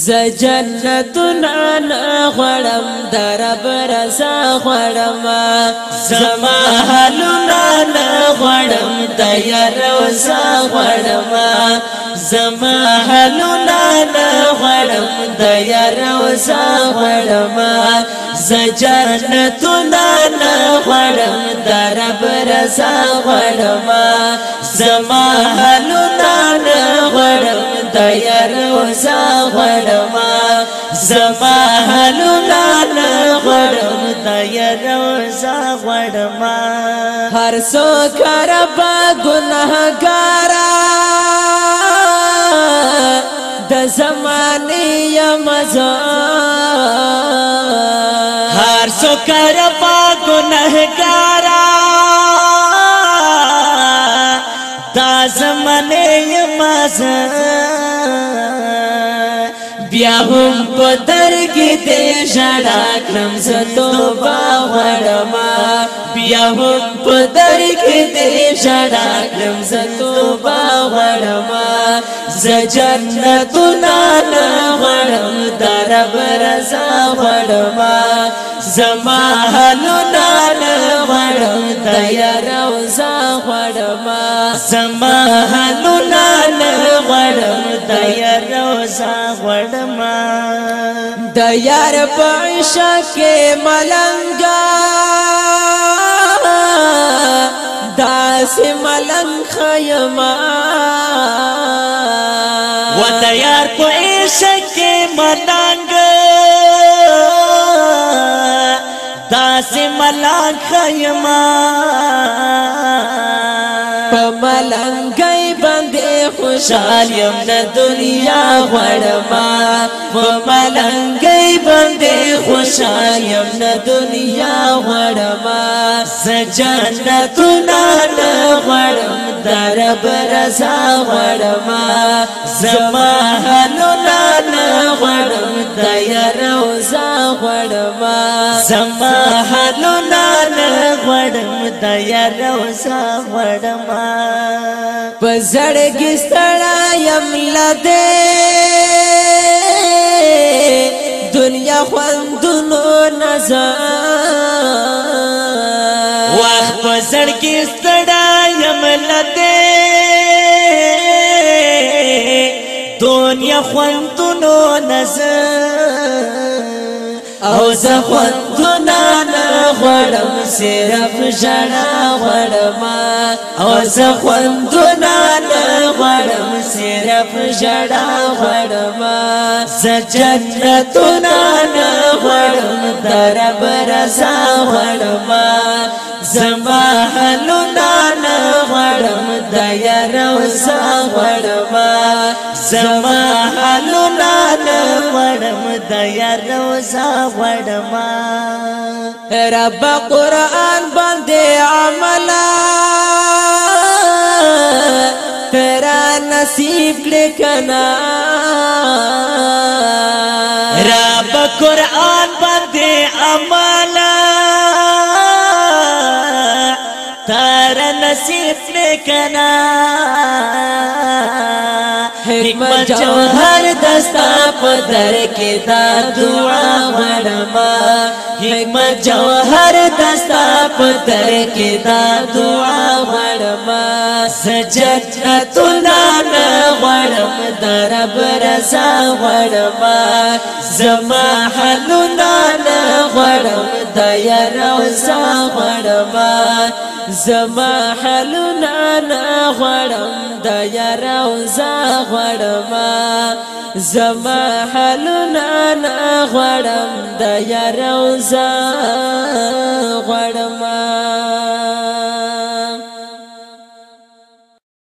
ز جنتنا نغړم درب رضا غړم زما حلنا نغړم تیار وسا غړم زما حلنا نغړم تیار وسا غړم ز جنتنا نغړم درب رضا غړم زما سزا غړما زما حلنا نه غړم تا يا روزا غړما هر سو کربا ګناهګارا د زمانه يمزا هر سو کربا ګناهګارا دا زمانه يمزا بیا هم پتر کې دې شړا کړم زتو با وړما بیا هم پتر کې دې شړا کړم زتو با وړما ز جنتو نانا رب رضا غړما زما حلو نال غړم دیا روزا غړما زما حلو نال غړم دیا روزا غړما د یار پښه کې ملنګا داس ملنګ خیما و د یار پښه کې ملنګ داس ملان خیما په ملنګي باندې خوشحال يم د دنیا غړما په ملنګي باندې خوشحال يم د دنیا غړما سجنتونه نه غړم درب رضا غړما زما زما حالو نان غړم د یار وسا غړم په زړګي ستړا يم لده دنیا خوندونو نزا واخ په زړګي ستړا يم لده دنیا خوندونو نزا او زخوندنا نغړم صرف ژړا غړم او زخوندنا نغړم صرف ژړا غړم زجنتنا نغړم درب رضا غړم زما حلنا غړم د یار وسا غړم زما حالو نال غړم د یار وسا غړم رب قران باندې عمل تر نصیب کړه کنا رب قران نصیب میکنا حکمت جوهر دستا په در کې دا دعا ورما حکمت جوهر دستا په در کې دا دعا ورما سجدت نانا ورم درب رضا ورما زما حلو نانا ورم دیر وزا ورما زما حلونا نه غړم د یارو زا غړم زما حلونا نه غړم د یارو زا غړم